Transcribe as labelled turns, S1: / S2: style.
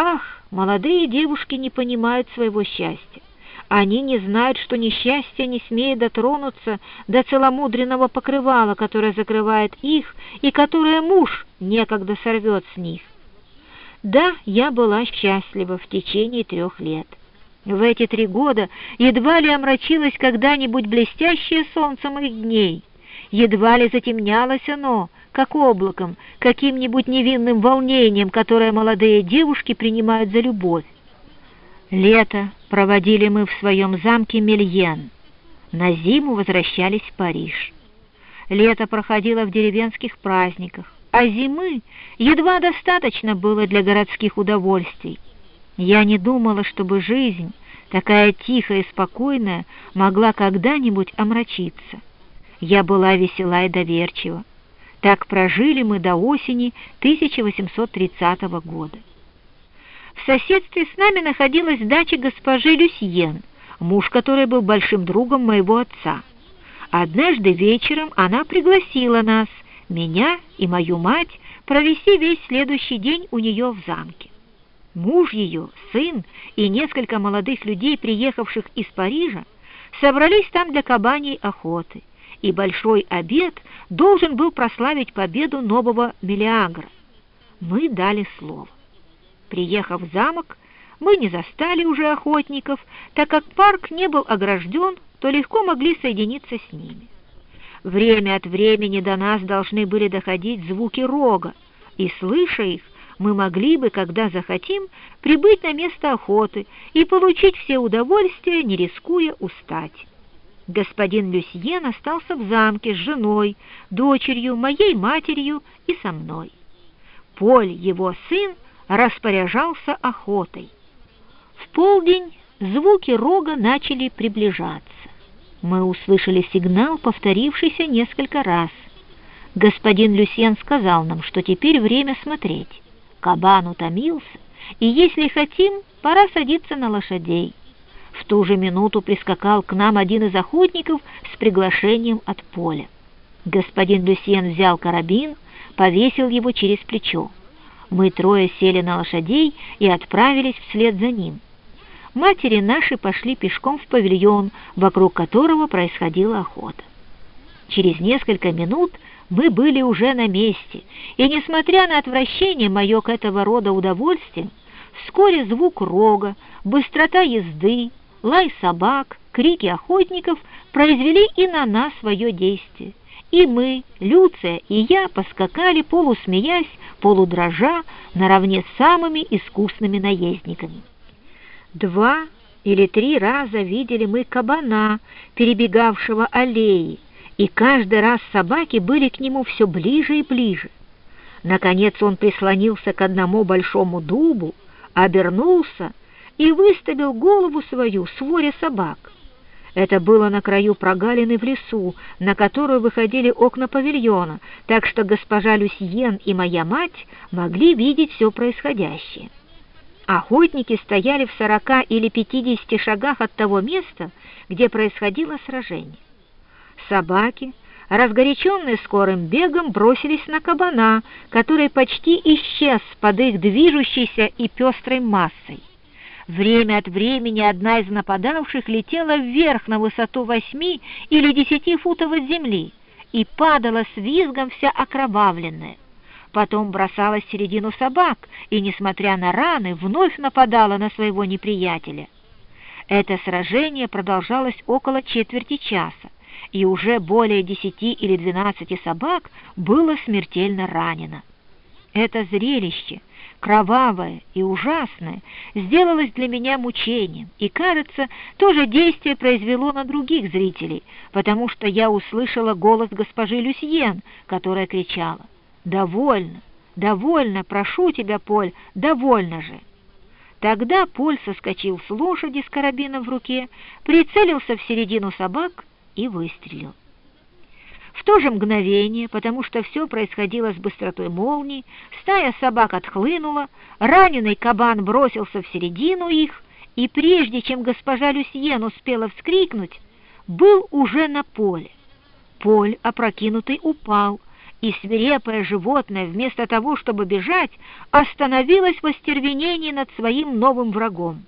S1: Ах, молодые девушки не понимают своего счастья. Они не знают, что несчастье не смеет дотронуться до целомудренного покрывала, которое закрывает их и которое муж некогда сорвет с них. Да, я была счастлива в течение трех лет. В эти три года едва ли омрачилось когда-нибудь блестящее солнце моих дней, едва ли затемнялось оно, как облаком, каким-нибудь невинным волнением, которое молодые девушки принимают за любовь. Лето проводили мы в своем замке Мельен. На зиму возвращались в Париж. Лето проходило в деревенских праздниках, а зимы едва достаточно было для городских удовольствий. Я не думала, чтобы жизнь, такая тихая и спокойная, могла когда-нибудь омрачиться. Я была весела и доверчива. Так прожили мы до осени 1830 года. В соседстве с нами находилась дача госпожи Люсьен, муж которой был большим другом моего отца. Однажды вечером она пригласила нас, меня и мою мать, провести весь следующий день у нее в замке. Муж ее, сын и несколько молодых людей, приехавших из Парижа, собрались там для кабаней охоты, и большой обед должен был прославить победу нового Мелиагра. Мы дали слово. Приехав в замок, мы не застали уже охотников, так как парк не был огражден, то легко могли соединиться с ними. Время от времени до нас должны были доходить звуки рога, и, слыша их, мы могли бы, когда захотим, прибыть на место охоты и получить все удовольствия, не рискуя устать. Господин Люсьен остался в замке с женой, дочерью, моей матерью и со мной. Поль, его сын, распоряжался охотой. В полдень звуки рога начали приближаться. Мы услышали сигнал, повторившийся несколько раз. Господин Люсьен сказал нам, что теперь время смотреть. Кабан утомился, и если хотим, пора садиться на лошадей. В ту же минуту прискакал к нам один из охотников с приглашением от поля. Господин Люсьен взял карабин, повесил его через плечо. Мы трое сели на лошадей и отправились вслед за ним. Матери наши пошли пешком в павильон, вокруг которого происходила охота. Через несколько минут мы были уже на месте, и, несмотря на отвращение мое к этого рода удовольствиям, вскоре звук рога, быстрота езды, лай собак, крики охотников произвели и на нас свое действие. И мы, Люция и я, поскакали, полусмеясь, полудрожа, наравне с самыми искусными наездниками. Два или три раза видели мы кабана, перебегавшего аллеи, и каждый раз собаки были к нему все ближе и ближе. Наконец он прислонился к одному большому дубу, обернулся и выставил голову свою с воря собак. Это было на краю прогалины в лесу, на которую выходили окна павильона, так что госпожа Люсьен и моя мать могли видеть все происходящее. Охотники стояли в сорока или пятидесяти шагах от того места, где происходило сражение. Собаки, разгоряченные скорым бегом, бросились на кабана, который почти исчез под их движущейся и пестрой массой. Время от времени одна из нападавших летела вверх на высоту восьми или десяти футов от земли и падала с визгом вся окровавленная. Потом бросалась в середину собак и, несмотря на раны, вновь нападала на своего неприятеля. Это сражение продолжалось около четверти часа и уже более десяти или двенадцати собак было смертельно ранено. Это зрелище, кровавое и ужасное, сделалось для меня мучением, и, кажется, то же действие произвело на других зрителей, потому что я услышала голос госпожи Люсьен, которая кричала «Довольно, довольно, прошу тебя, Поль, довольно же!» Тогда Поль соскочил с лошади с карабином в руке, прицелился в середину собак и выстрелил. В то же мгновение, потому что все происходило с быстротой молнии, стая собак отхлынула, раненый кабан бросился в середину их, и прежде чем госпожа Люсьен успела вскрикнуть, был уже на поле. Поль, опрокинутый, упал, и свирепое животное, вместо того, чтобы бежать, остановилось в остервенении над своим новым врагом.